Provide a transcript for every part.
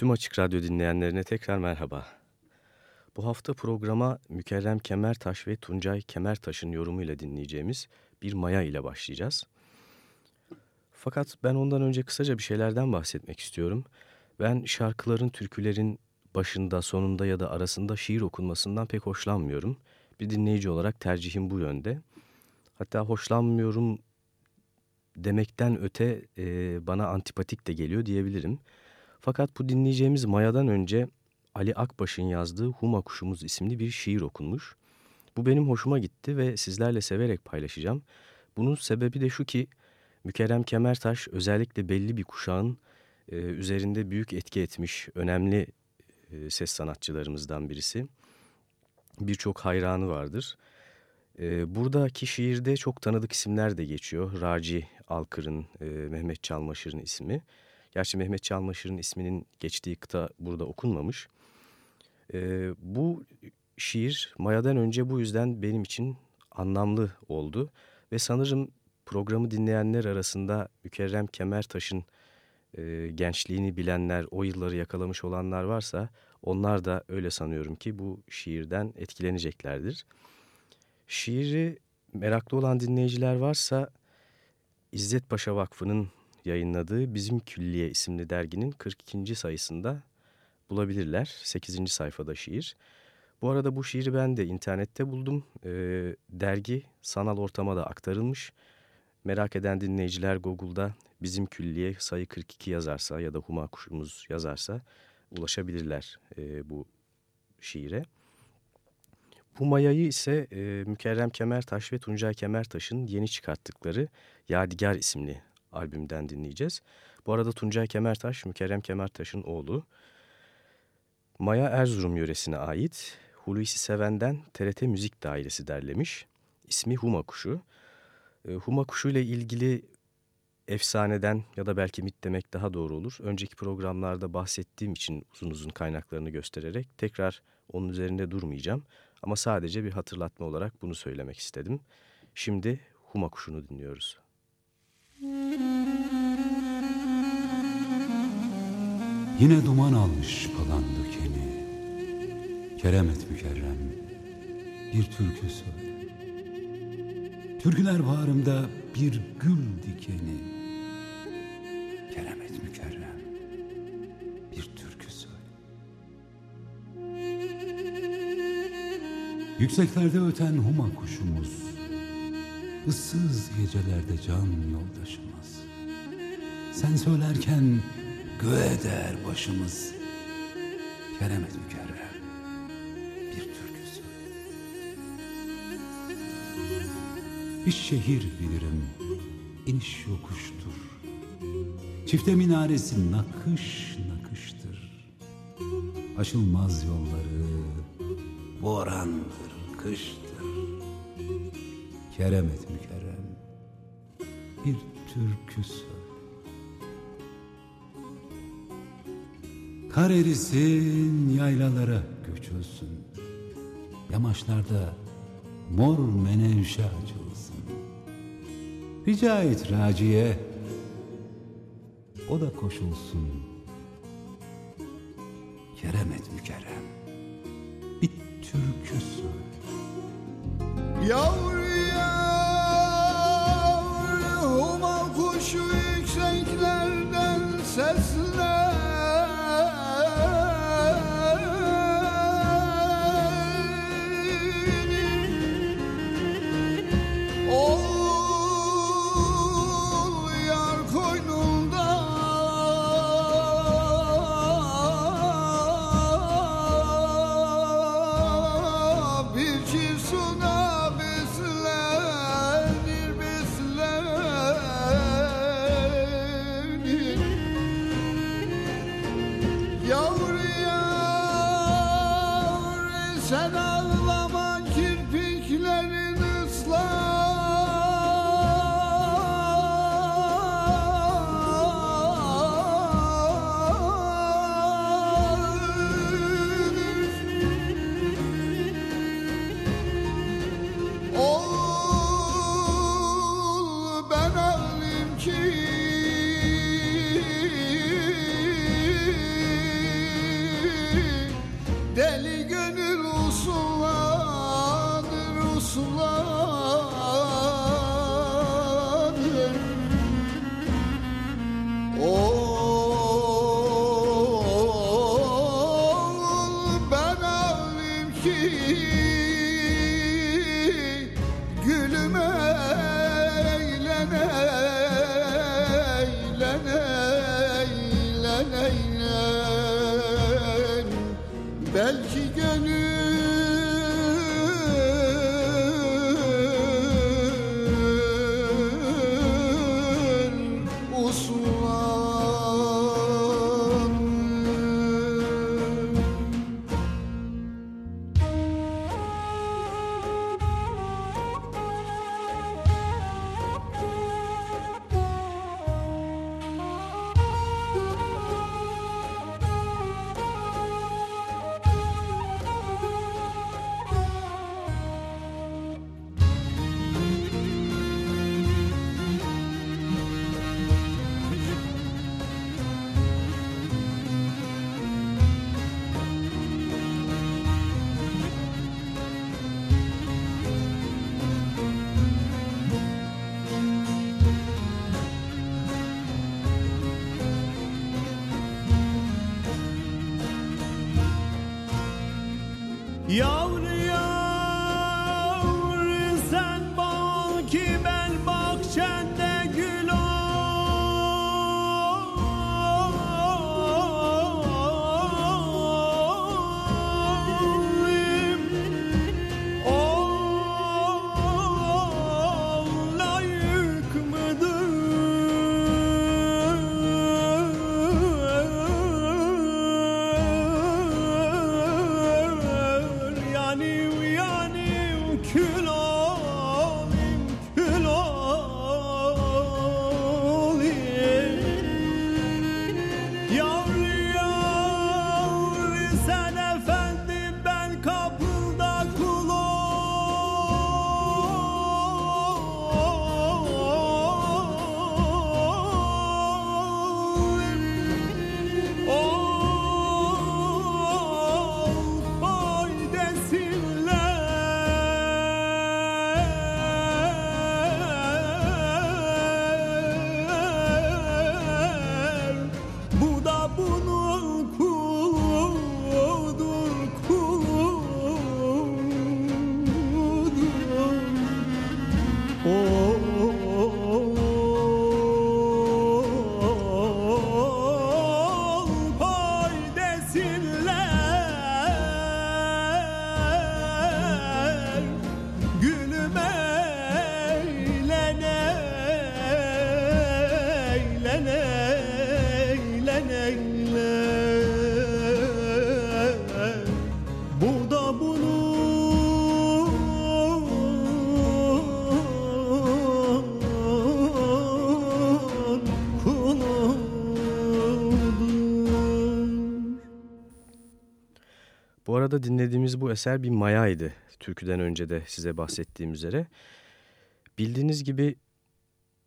Tüm Açık Radyo dinleyenlerine tekrar merhaba. Bu hafta programa Mükerrem Kemertaş ve Tuncay Kemertaş'ın yorumuyla dinleyeceğimiz bir maya ile başlayacağız. Fakat ben ondan önce kısaca bir şeylerden bahsetmek istiyorum. Ben şarkıların, türkülerin başında, sonunda ya da arasında şiir okunmasından pek hoşlanmıyorum. Bir dinleyici olarak tercihim bu yönde. Hatta hoşlanmıyorum demekten öte e, bana antipatik de geliyor diyebilirim. Fakat bu dinleyeceğimiz Maya'dan önce Ali Akbaş'ın yazdığı Huma Kuşumuz isimli bir şiir okunmuş. Bu benim hoşuma gitti ve sizlerle severek paylaşacağım. Bunun sebebi de şu ki Mükerrem Kemertaş özellikle belli bir kuşağın e, üzerinde büyük etki etmiş önemli e, ses sanatçılarımızdan birisi. Birçok hayranı vardır. E, buradaki şiirde çok tanıdık isimler de geçiyor. Raci Alkır'ın, e, Mehmet Çalmaşır'ın ismi. Gerçi Mehmet Çalmaşır'ın isminin geçtiği kıta burada okunmamış. E, bu şiir Maya'dan önce bu yüzden benim için anlamlı oldu. Ve sanırım programı dinleyenler arasında Mükerrem Kemertaş'ın e, gençliğini bilenler, o yılları yakalamış olanlar varsa onlar da öyle sanıyorum ki bu şiirden etkileneceklerdir. Şiiri meraklı olan dinleyiciler varsa İzzet Paşa Vakfı'nın yayınladığı Bizim Külliye isimli derginin 42. sayısında bulabilirler. 8. sayfada şiir. Bu arada bu şiiri ben de internette buldum. E, dergi sanal ortama da aktarılmış. Merak eden dinleyiciler Google'da Bizim Külliye sayı 42 yazarsa ya da Huma Kuşumuz yazarsa ulaşabilirler e, bu şiire. Bu mayayı ise e, Mükerrem Kemertaş ve Tuncay Kemertaş'ın yeni çıkarttıkları Yadigar isimli albümden dinleyeceğiz. Bu arada Tuncay Kemertaş, Mükerrem Kemertaş'ın oğlu. Maya Erzurum yöresine ait Hulusi Seven'den TRT Müzik Dairesi derlemiş. İsmi Huma Kuşu. E, Huma Kuşu ile ilgili efsaneden ya da belki mit demek daha doğru olur. Önceki programlarda bahsettiğim için uzun uzun kaynaklarını göstererek tekrar onun üzerinde durmayacağım. Ama sadece bir hatırlatma olarak bunu söylemek istedim. Şimdi Huma Kuşu'nu dinliyoruz. Yine duman almış falan dökeni. Keremet mükerrem bir türkü söyle. Türküler bağrımda bir gül dikeni. Keremet mükerrem bir türkü söyle. Yükseklerde öten huma kuşumuz ıssız gecelerde can yoldaşımız. Sen söylerken göğe değer başımız. Keremet mükerrem bir türkü söyle Bir şehir bilirim iniş yokuştur. Çifte minaresi nakış nakıştır. Aşılmaz yolları borandır, kıştır Keremet mükerrem. Bir türkü söyle. Kar erisin yaylalara göçülsün Yamaçlarda mor menevşe açılsın Rica et Raciye O da koşulsun Keremet mükerrem. Bir türkü söyle. Yavru arada dinlediğimiz bu eser bir mayaydı. Türküden önce de size bahsettiğim üzere. Bildiğiniz gibi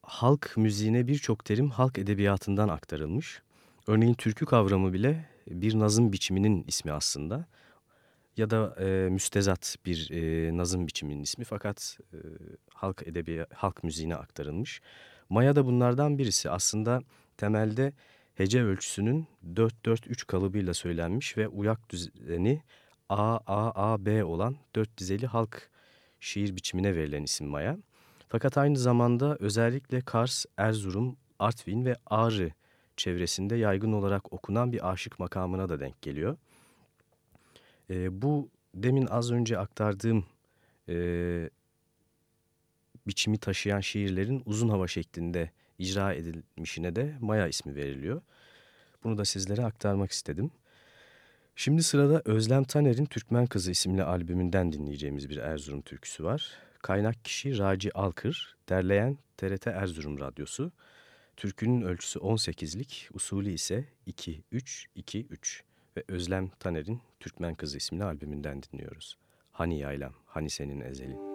halk müziğine birçok terim halk edebiyatından aktarılmış. Örneğin türkü kavramı bile bir nazım biçiminin ismi aslında. Ya da e, müstezat bir e, nazım biçiminin ismi fakat e, halk edebiyat, halk müziğine aktarılmış. Maya da bunlardan birisi. Aslında temelde hece ölçüsünün 4-4-3 kalıbıyla söylenmiş ve uyak düzeni A, A, A, B olan dört dizeli halk şiir biçimine verilen isim Maya. Fakat aynı zamanda özellikle Kars, Erzurum, Artvin ve Ağrı çevresinde yaygın olarak okunan bir aşık makamına da denk geliyor. E, bu demin az önce aktardığım e, biçimi taşıyan şiirlerin uzun hava şeklinde icra edilmişine de Maya ismi veriliyor. Bunu da sizlere aktarmak istedim. Şimdi sırada Özlem Taner'in Türkmen Kızı isimli albümünden dinleyeceğimiz bir Erzurum türküsü var. Kaynak kişi Raci Alkır, derleyen TRT Erzurum Radyosu. Türkünün ölçüsü 18'lik, usulü ise 2-3-2-3 ve Özlem Taner'in Türkmen Kızı isimli albümünden dinliyoruz. Hani yaylam, hani senin ezelin.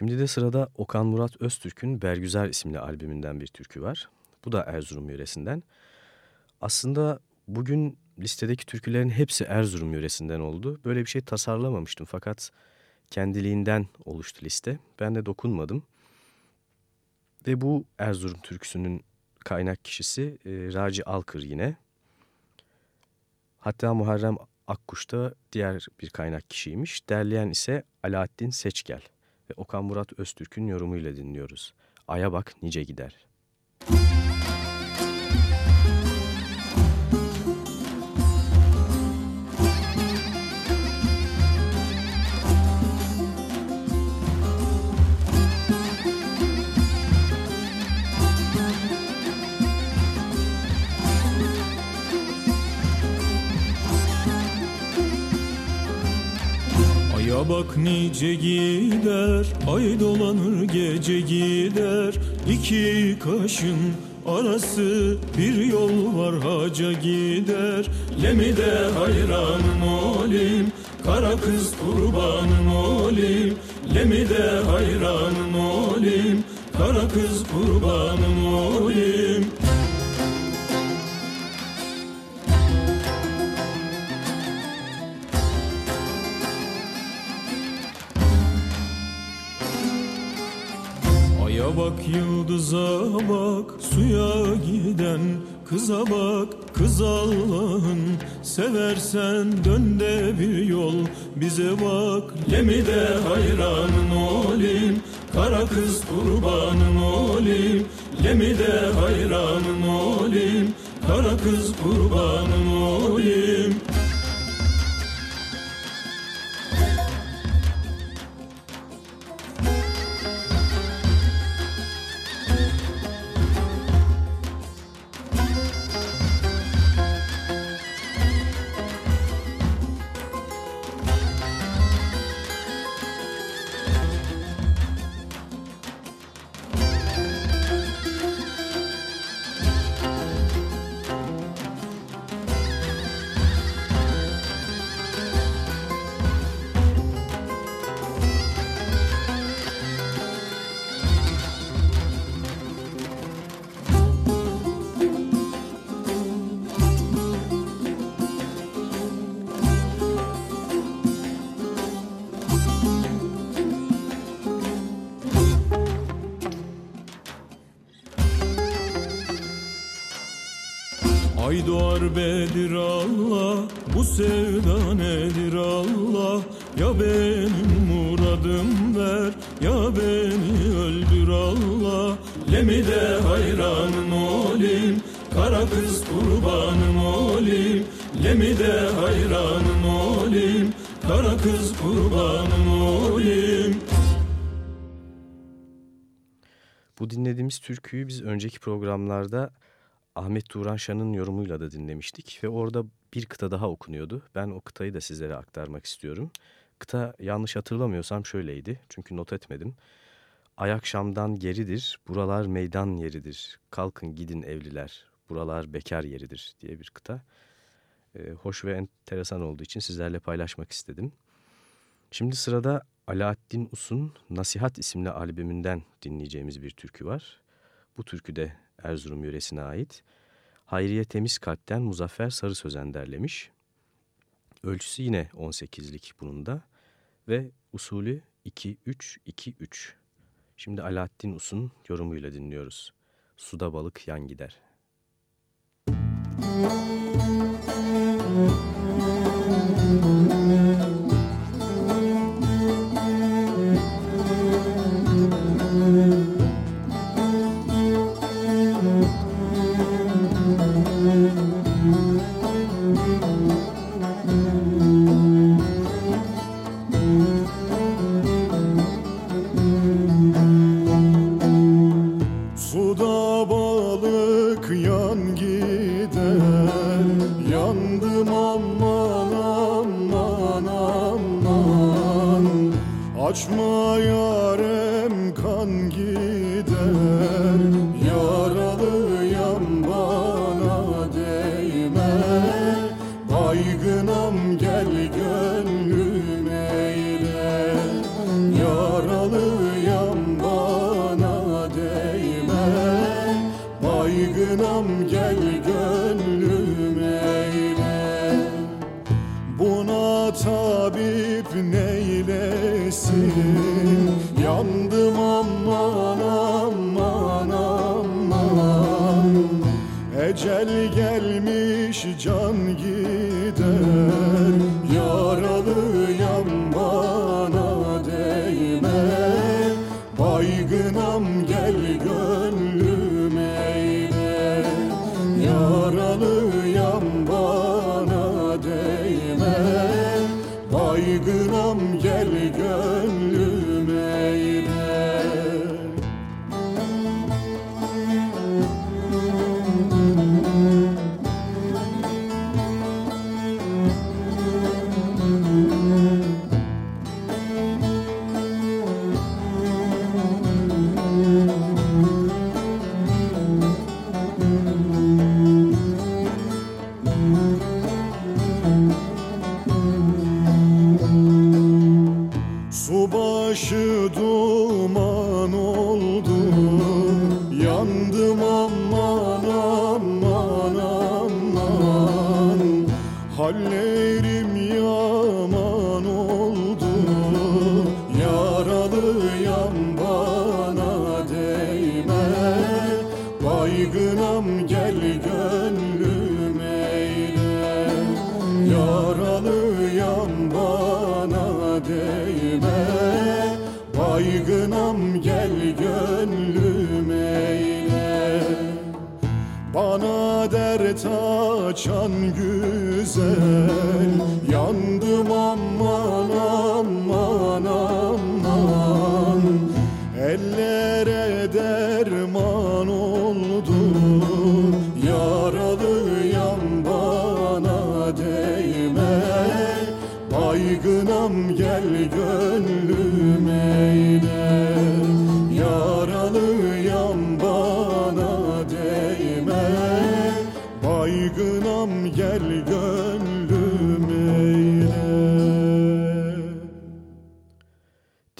Şimdi de sırada Okan Murat Öztürk'ün Bergüzar isimli albümünden bir türkü var. Bu da Erzurum yöresinden. Aslında bugün listedeki türkülerin hepsi Erzurum yöresinden oldu. Böyle bir şey tasarlamamıştım fakat kendiliğinden oluştu liste. Ben de dokunmadım. Ve bu Erzurum türküsünün kaynak kişisi e, Raci Alkır yine. Hatta Muharrem Akkuş da diğer bir kaynak kişiymiş. Derleyen ise Alaaddin Seçgel ve Okan Murat Öztürk'ün yorumuyla dinliyoruz. Aya bak nice gider. Aya bak nice gider, ay dolanır gece gider. İki kaşın arası bir yol var haca gider. Lemide hayranın olim, kara kız kurbanın olim. Lemide hayranın olim, kara kız kurbanın olim. Bak yıldıza bak suya giden kıza bak kız Allah'ın seversen dön de bir yol bize bak. Lemide hayranın olim kara kız kurbanın olim lemide hayranın olim kara kız kurbanın olim Ay doğar Bedir Allah Bu sevda nedir Allah? Ya benim muradım ver Ya beni öldür Allah. Lemide hayranın olim Kara kız kurbanın olim. Lemide hayranın olim Kara kız kurbanın olim. Bu dinlediğimiz türküyü biz önceki programlarda Ahmet Turan Şan'ın yorumuyla da dinlemiştik ve orada bir kıta daha okunuyordu. Ben o kıtayı da sizlere aktarmak istiyorum. Kıta yanlış hatırlamıyorsam şöyleydi çünkü not etmedim. Ay akşamdan geridir, buralar meydan yeridir. Kalkın gidin evliler, buralar bekar yeridir diye bir kıta. Ee, hoş ve enteresan olduğu için sizlerle paylaşmak istedim. Şimdi sırada Alaaddin Us'un Nasihat isimli albümünden dinleyeceğimiz bir türkü var. Bu türkü de Erzurum yöresine ait. Hayriye Temiz Kalp'ten Muzaffer Sarı Sözen derlemiş. Ölçüsü yine 18'lik bunun da ve usulü 2-3-2-3. Şimdi Alaaddin Us'un yorumuyla dinliyoruz. Suda balık yan gider. Müzik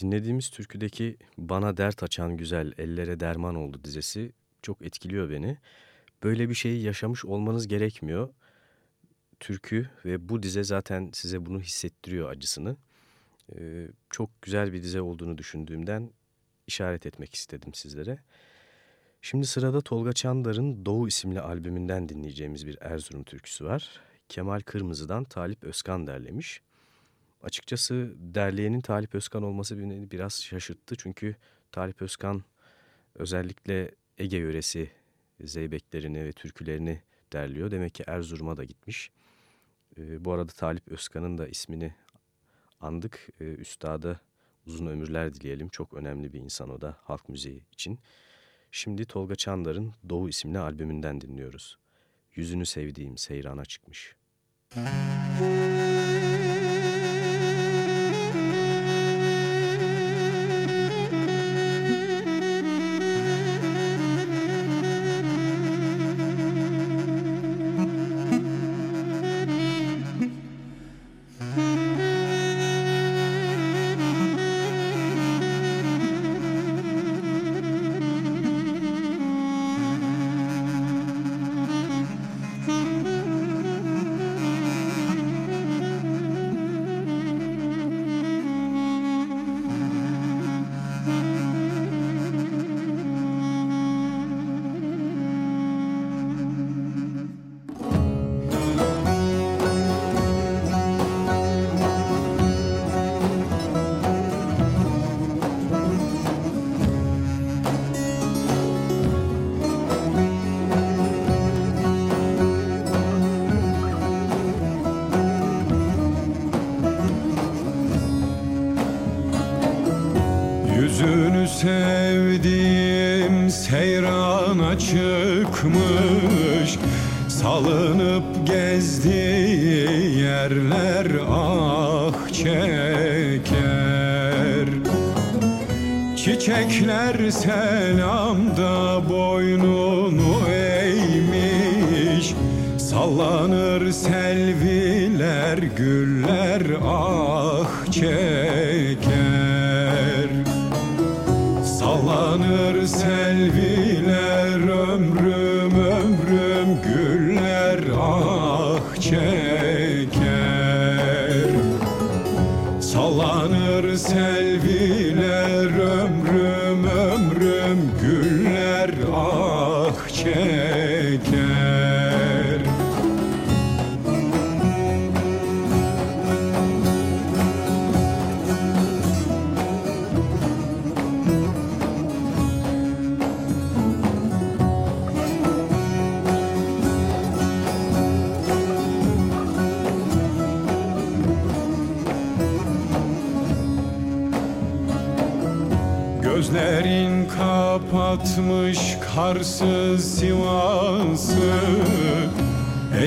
Dinlediğimiz türküdeki bana dert açan güzel ellere derman oldu dizesi çok etkiliyor beni. Böyle bir şeyi yaşamış olmanız gerekmiyor. Türkü ve bu dize zaten size bunu hissettiriyor acısını. Ee, çok güzel bir dize olduğunu düşündüğümden işaret etmek istedim sizlere. Şimdi sırada Tolga Çandar'ın Doğu isimli albümünden dinleyeceğimiz bir Erzurum türküsü var. Kemal Kırmızı'dan Talip Özkan derlemiş. Açıkçası derleyenin Talip Özkan olması beni biraz şaşırttı. Çünkü Talip Özkan özellikle Ege yöresi zeybeklerini ve türkülerini derliyor. Demek ki Erzurum'a da gitmiş. E, bu arada Talip Özkan'ın da ismini andık. E, üstada uzun ömürler dileyelim. Çok önemli bir insan o da halk müziği için. Şimdi Tolga Çandar'ın Doğu isimli albümünden dinliyoruz. Yüzünü sevdiğim seyrana çıkmış. Müzik Salınıp gezdiği yerler ah çeker. Çiçekler selamda boynunu eğmiş. Sallanır selviler güller ah çeker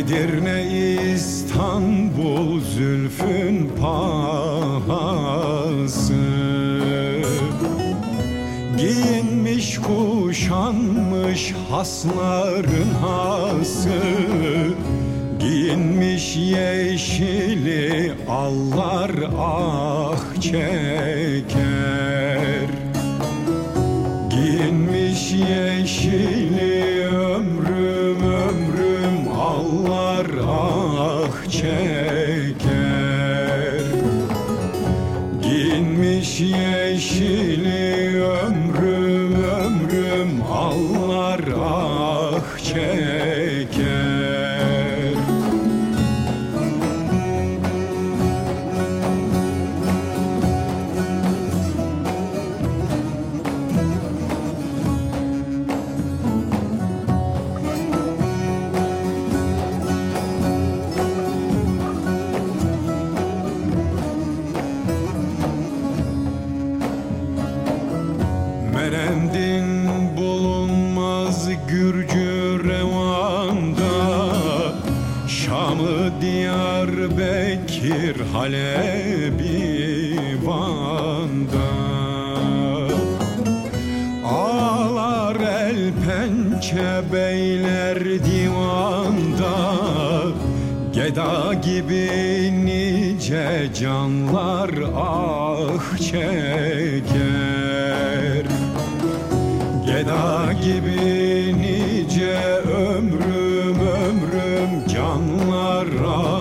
Edirne İstanbul zülfün pahası. Giyinmiş kuşanmış hasların hası. Giyinmiş yeşili allar ah Halep'i Van'da Ağlar el pençe beyler divanda. Geda gibi nice canlar ah çeker. Geda gibi nice ömrüm ömrüm canlar ah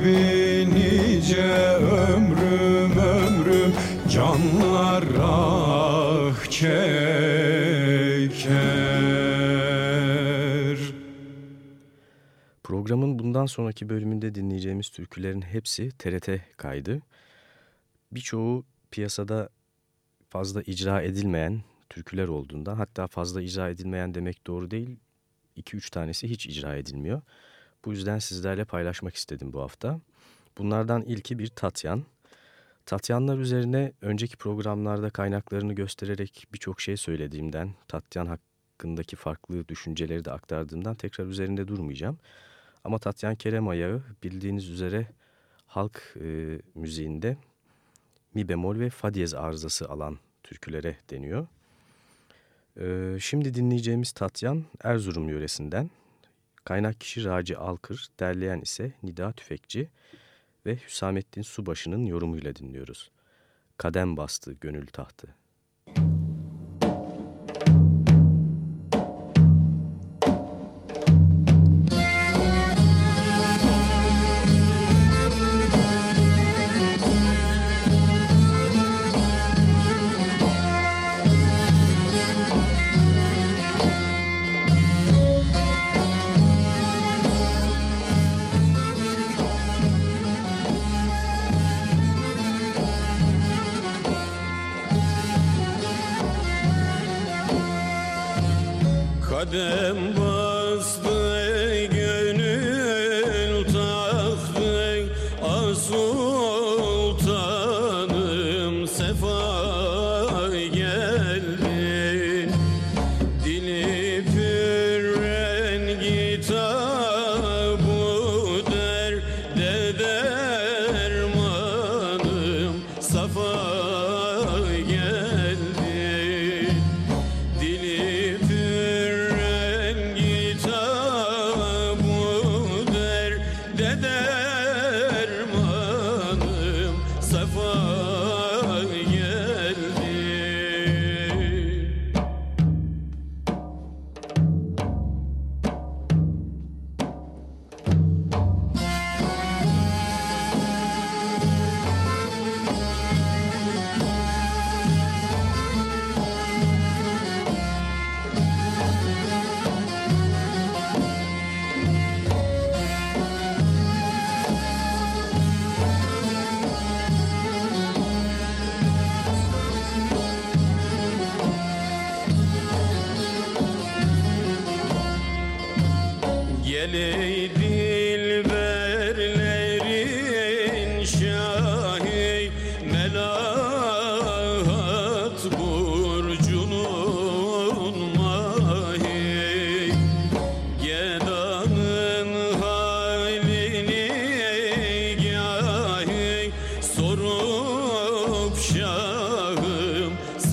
gibi nice ömrüm ömrüm canlar ah çeker Programın bundan sonraki bölümünde dinleyeceğimiz türkülerin hepsi TRT kaydı. Birçoğu piyasada fazla icra edilmeyen türküler olduğunda hatta fazla icra edilmeyen demek doğru değil. 2-3 tanesi hiç icra edilmiyor. Bu yüzden sizlerle paylaşmak istedim bu hafta. Bunlardan ilki bir Tatyan. Tatyanlar üzerine önceki programlarda kaynaklarını göstererek birçok şey söylediğimden, Tatyan hakkındaki farklı düşünceleri de aktardığımdan tekrar üzerinde durmayacağım. Ama Tatyan Kerem Ayağı bildiğiniz üzere halk e, müziğinde mi bemol ve fa diyez arızası alan türkülere deniyor. E, şimdi dinleyeceğimiz Tatyan Erzurum yöresinden. Kaynak kişi Raci Alkır, derleyen ise Nida Tüfekçi ve Hüsamettin Subaşı'nın yorumuyla dinliyoruz. Kadem bastı gönül tahtı. Kadem bastı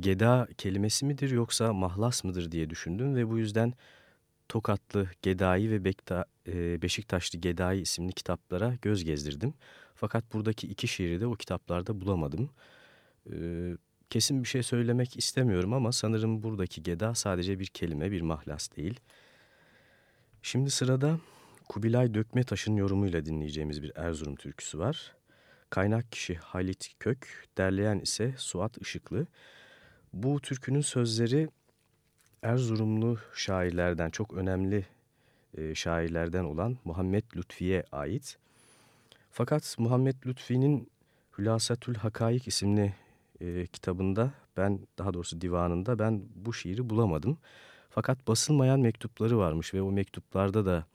geda kelimesi midir yoksa mahlas mıdır diye düşündüm ve bu yüzden Tokatlı Gedai ve Bekta, e, Beşiktaşlı Gedai isimli kitaplara göz gezdirdim. Fakat buradaki iki şiiri de o kitaplarda bulamadım. E, kesin bir şey söylemek istemiyorum ama sanırım buradaki geda sadece bir kelime, bir mahlas değil. Şimdi sırada Kubilay Dökmetaş'ın yorumuyla dinleyeceğimiz bir Erzurum türküsü var. Kaynak kişi Halit Kök, derleyen ise Suat Işıklı. Bu türkünün sözleri Erzurumlu şairlerden, çok önemli e, şairlerden olan Muhammed Lütfi'ye ait. Fakat Muhammed Lütfi'nin Hülasatül Hakaik isimli e, kitabında ben daha doğrusu divanında ben bu şiiri bulamadım. Fakat basılmayan mektupları varmış ve o mektuplarda da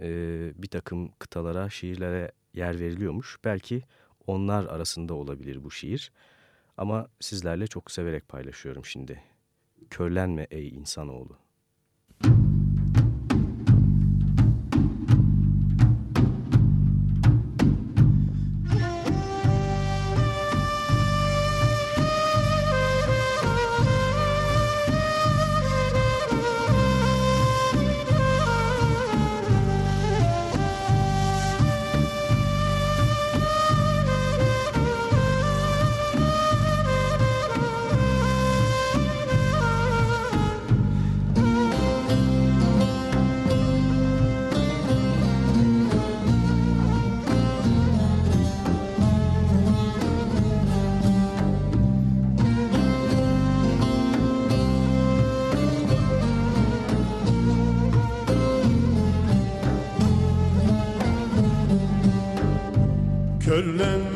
e, bir takım kıtalara, şiirlere yer veriliyormuş. Belki onlar arasında olabilir bu şiir. Ama sizlerle çok severek paylaşıyorum şimdi. Körlenme ey insanoğlu. Görülen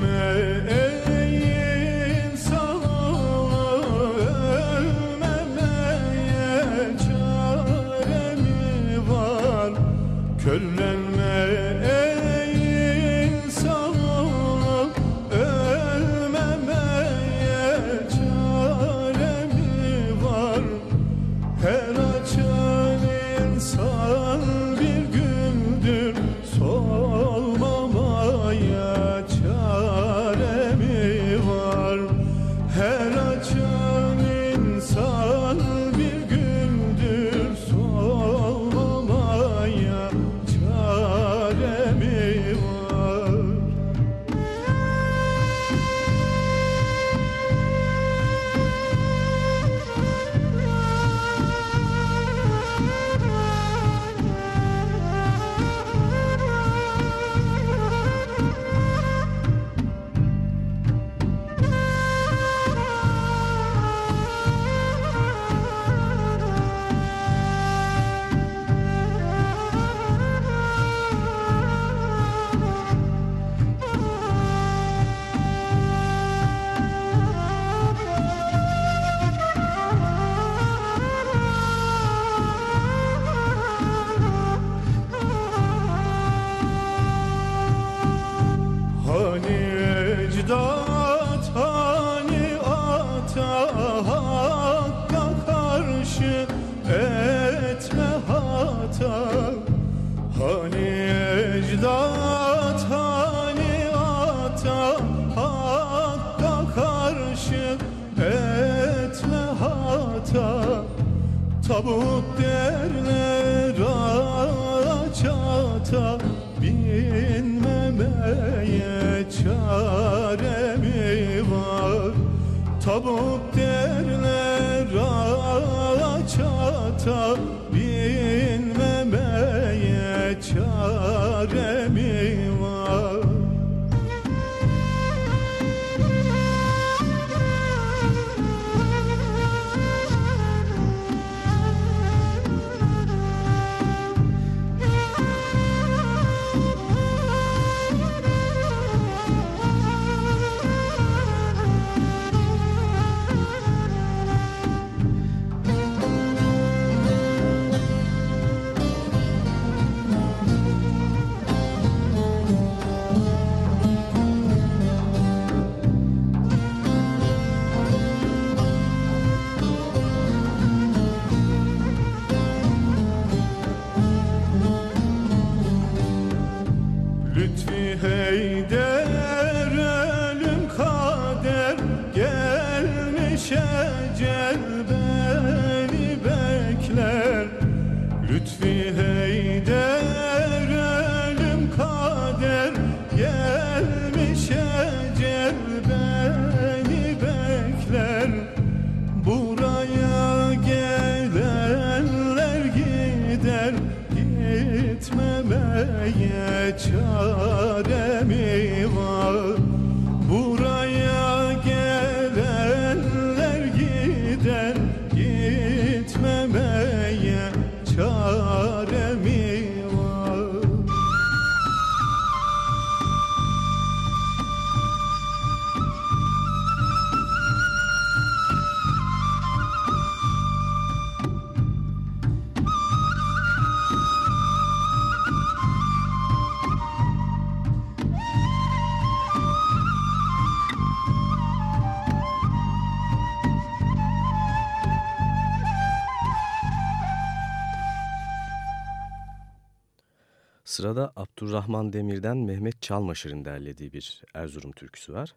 Sırada Abdurrahman Demir'den Mehmet Çalmaşır'ın derlediği bir Erzurum türküsü var.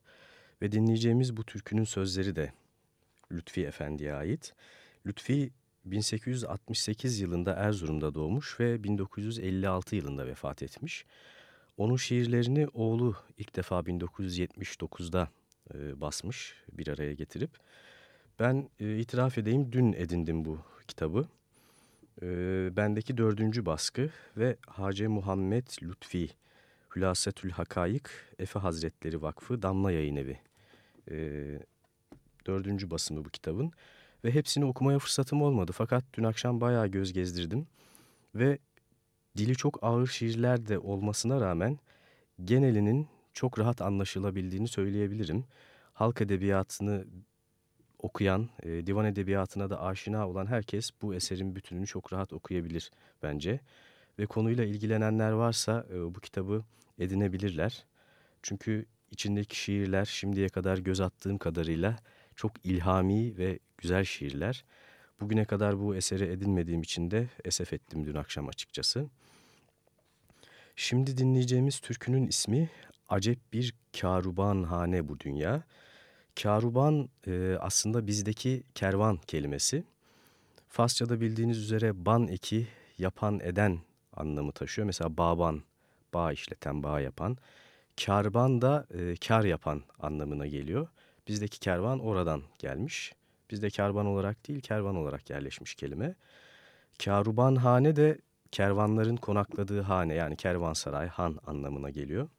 Ve dinleyeceğimiz bu türkünün sözleri de Lütfi Efendi'ye ait. Lütfi 1868 yılında Erzurum'da doğmuş ve 1956 yılında vefat etmiş. Onun şiirlerini oğlu ilk defa 1979'da e, basmış bir araya getirip. Ben e, itiraf edeyim dün edindim bu kitabı. E, bendeki dördüncü baskı ve Hacı Muhammed Lütfi Hülasetül Hakayık Efe Hazretleri Vakfı Damla Yayın Evi. E, dördüncü basımı bu kitabın. Ve hepsini okumaya fırsatım olmadı. Fakat dün akşam bayağı göz gezdirdim. Ve dili çok ağır şiirler de olmasına rağmen genelinin çok rahat anlaşılabildiğini söyleyebilirim. Halk edebiyatını okuyan, e, divan edebiyatına da aşina olan herkes bu eserin bütününü çok rahat okuyabilir bence. Ve konuyla ilgilenenler varsa e, bu kitabı edinebilirler. Çünkü içindeki şiirler şimdiye kadar göz attığım kadarıyla çok ilhami ve güzel şiirler. Bugüne kadar bu eseri edinmediğim için de esef ettim dün akşam açıkçası. Şimdi dinleyeceğimiz türkünün ismi Acep Bir Karuban Hane Bu Dünya. Karuban e, aslında bizdeki kervan kelimesi. Farsçada bildiğiniz üzere ban eki yapan eden anlamı taşıyor. Mesela bağban, bağ işleten, bağ yapan. Karban da e, kar yapan anlamına geliyor. Bizdeki kervan oradan gelmiş. Bizde kervan olarak değil kervan olarak yerleşmiş kelime. Karuban hane de kervanların konakladığı hane yani kervansaray, han anlamına geliyor.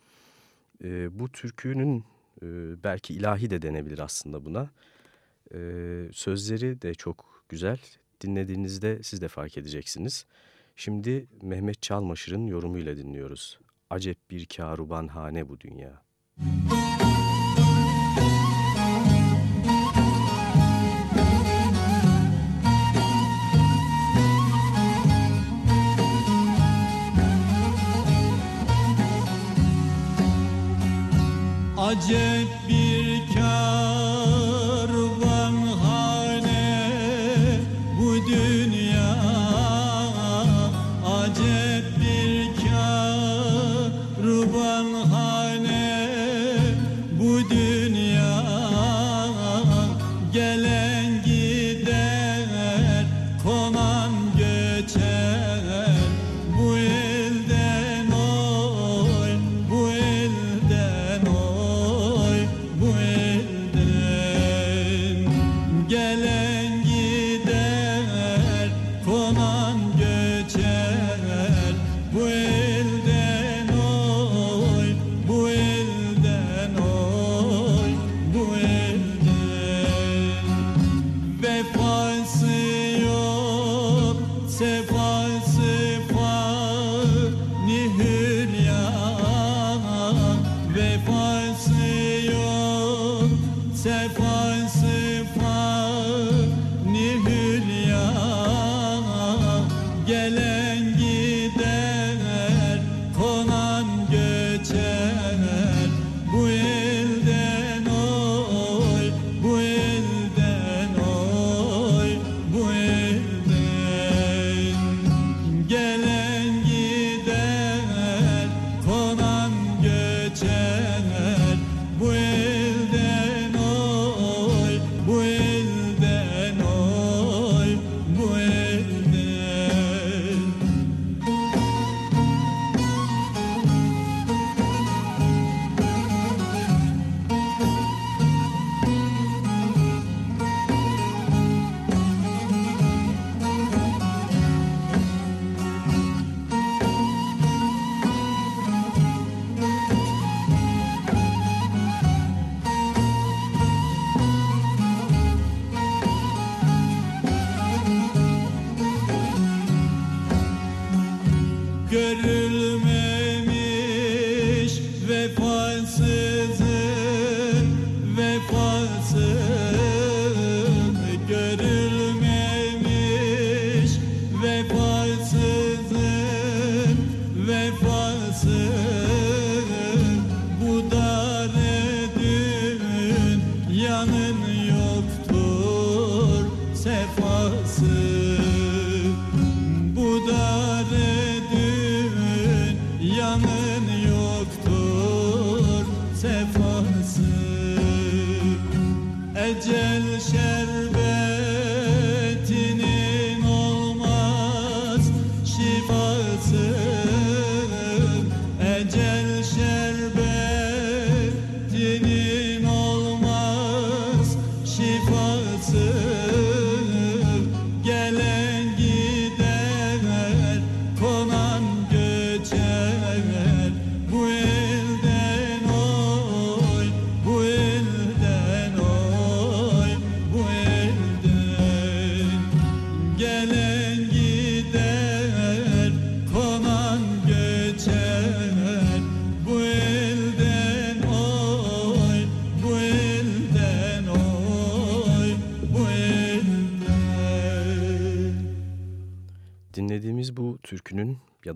E, bu türkünün e, belki ilahi de denebilir aslında buna. E, sözleri de çok güzel. Dinlediğinizde siz de fark edeceksiniz. Şimdi Mehmet Çalmaşır'ın yorumuyla dinliyoruz. Acep bir karuban hane bu dünya. Müzik Acep bir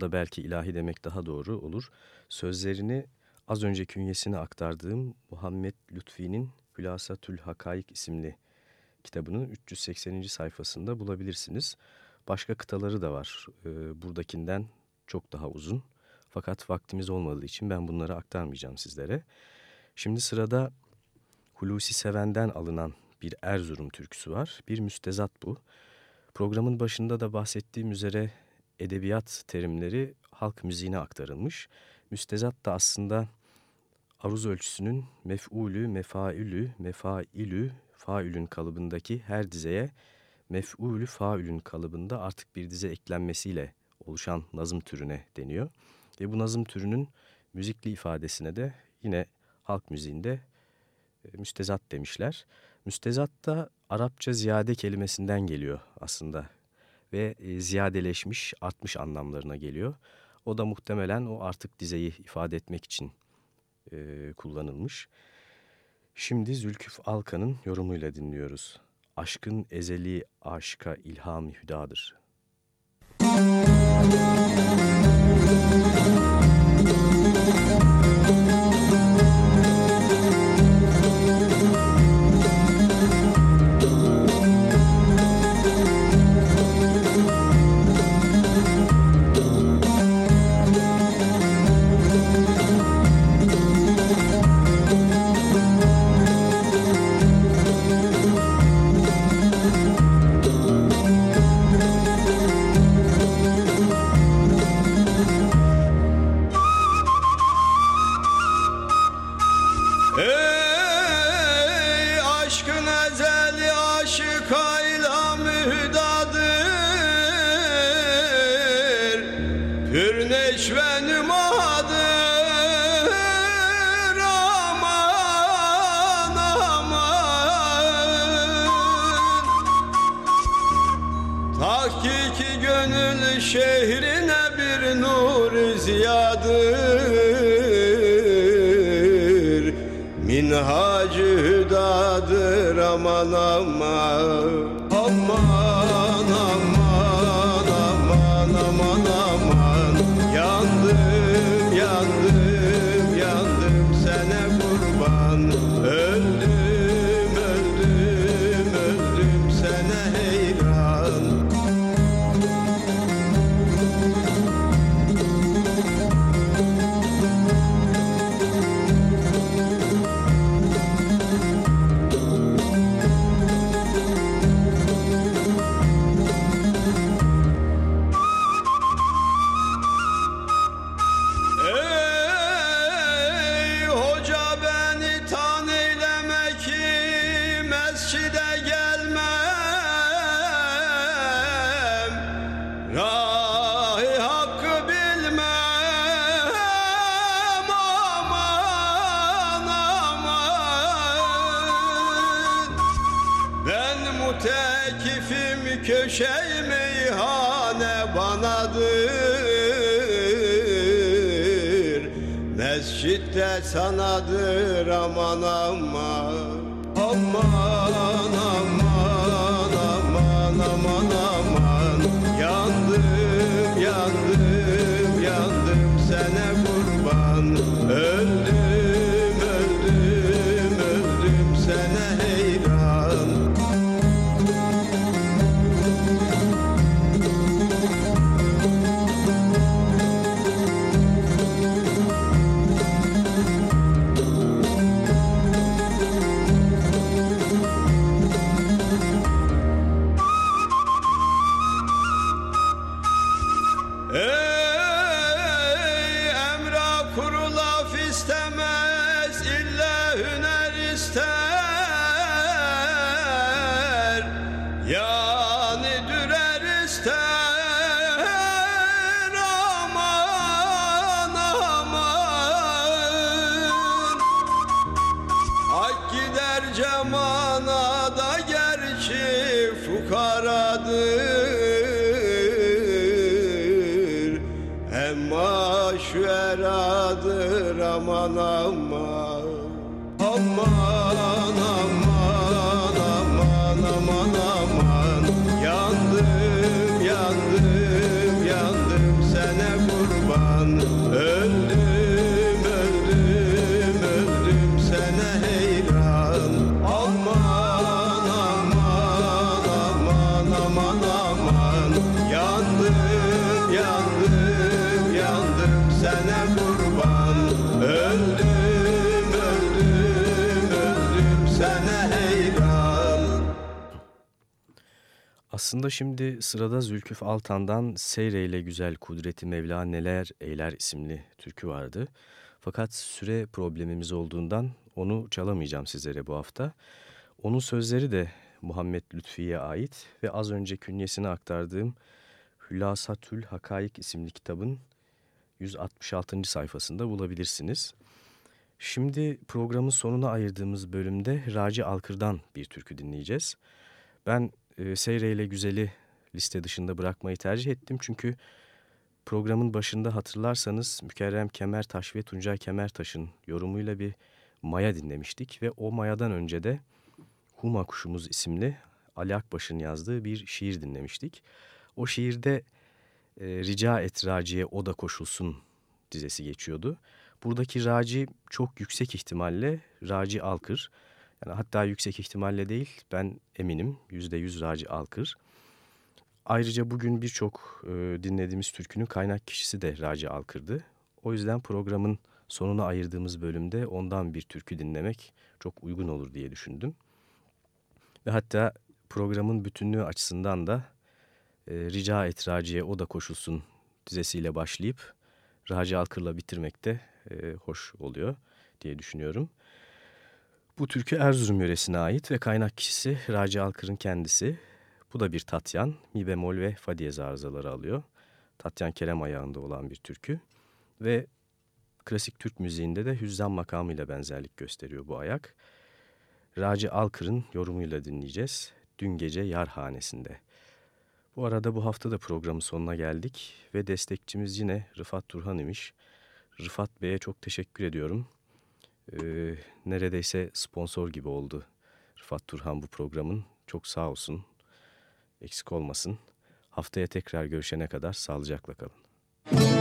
da belki ilahi demek daha doğru olur. Sözlerini az önce künyesine aktardığım Muhammed Lütfi'nin Hülasatül Hakaik isimli kitabının 380. sayfasında bulabilirsiniz. Başka kıtaları da var. Ee, buradakinden çok daha uzun. Fakat vaktimiz olmadığı için ben bunları aktarmayacağım sizlere. Şimdi sırada Hulusi Seven'den alınan bir Erzurum türküsü var. Bir müstezat bu. Programın başında da bahsettiğim üzere edebiyat terimleri halk müziğine aktarılmış. Müstezat da aslında aruz ölçüsünün mef'ulü, mefaülü, mefailü, faülün kalıbındaki her dizeye mef'ulü faülün kalıbında artık bir dize eklenmesiyle oluşan nazım türüne deniyor. Ve bu nazım türünün müzikli ifadesine de yine halk müziğinde e, müstezat demişler. Müstezat da Arapça ziyade kelimesinden geliyor aslında ve e, ziyadeleşmiş, artmış anlamlarına geliyor. O da muhtemelen o artık dizeyi ifade etmek için e, kullanılmış. Şimdi Zülküf Alkan'ın yorumuyla dinliyoruz. Aşkın ezeli aşka ilham hüdadır. Müzik hüdadır Aslında şimdi sırada Zülküf Altan'dan Seyreyle Güzel Kudreti Mevla Neler Eyler isimli türkü vardı. Fakat süre problemimiz olduğundan onu çalamayacağım sizlere bu hafta. Onun sözleri de Muhammed Lütfi'ye ait ve az önce künyesini aktardığım Hülasatül Hakaik isimli kitabın 166. sayfasında bulabilirsiniz. Şimdi programın sonuna ayırdığımız bölümde Raci Alkır'dan bir türkü dinleyeceğiz. Ben e, Seyreyle Güzel'i liste dışında bırakmayı tercih ettim. Çünkü programın başında hatırlarsanız Mükerrem Kemertaş ve Tuncay Kemertaş'ın yorumuyla bir Maya dinlemiştik. Ve o Maya'dan önce de Huma Kuşumuz isimli Ali Akbaş'ın yazdığı bir şiir dinlemiştik. O şiirde e, Rica et Raci'ye o da koşulsun dizesi geçiyordu. Buradaki Raci çok yüksek ihtimalle Raci Alkır. Yani hatta yüksek ihtimalle değil ben eminim yüzde yüz Raci Alkır. Ayrıca bugün birçok e, dinlediğimiz türkünün kaynak kişisi de Raci Alkır'dı. O yüzden programın sonuna ayırdığımız bölümde ondan bir türkü dinlemek çok uygun olur diye düşündüm. Ve hatta programın bütünlüğü açısından da e, Rica et Raci'ye o da koşulsun dizesiyle başlayıp Raci Alkır'la bitirmek de e, hoş oluyor diye düşünüyorum. Bu türkü Erzurum yöresine ait ve kaynak kişisi Raci Alkır'ın kendisi. Bu da bir tatyan, mi bemol ve fa diyez arızaları alıyor. Tatyan kerem ayağında olan bir türkü. Ve klasik Türk müziğinde de hüzzam makamıyla benzerlik gösteriyor bu ayak. Raci Alkır'ın yorumuyla dinleyeceğiz. Dün gece yar hanesinde. Bu arada bu hafta da programın sonuna geldik ve destekçimiz yine Rıfat Turhan imiş. Rıfat Bey'e çok teşekkür ediyorum. Ee, neredeyse sponsor gibi oldu Rıfat Turhan bu programın. Çok sağ olsun, eksik olmasın. Haftaya tekrar görüşene kadar sağlıcakla kalın. Müzik